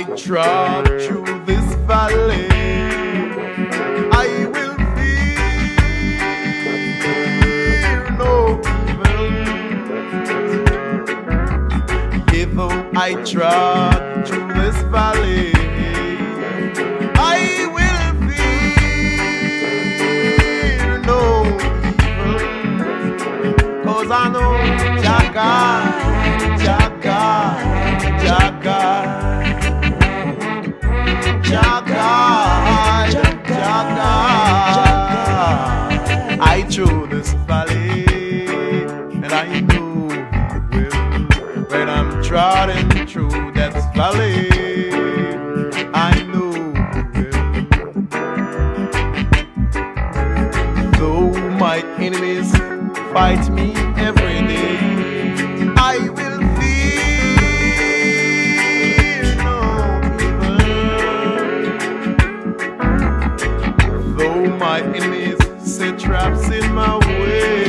I trod through this valley, I will fear no evil. I trod through this valley, I will fear no evil. Cause I know Jah God, Jah through this valley, and I know He will. When I'm trotting through that valley, I know He will. Though my enemies fight me. set traps in my way.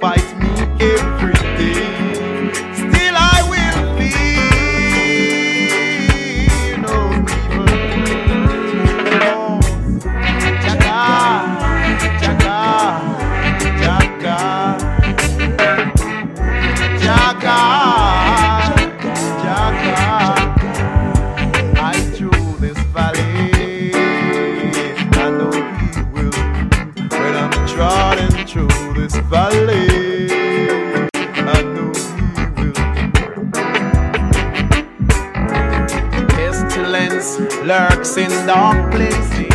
fight lurks in dark places.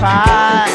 Five.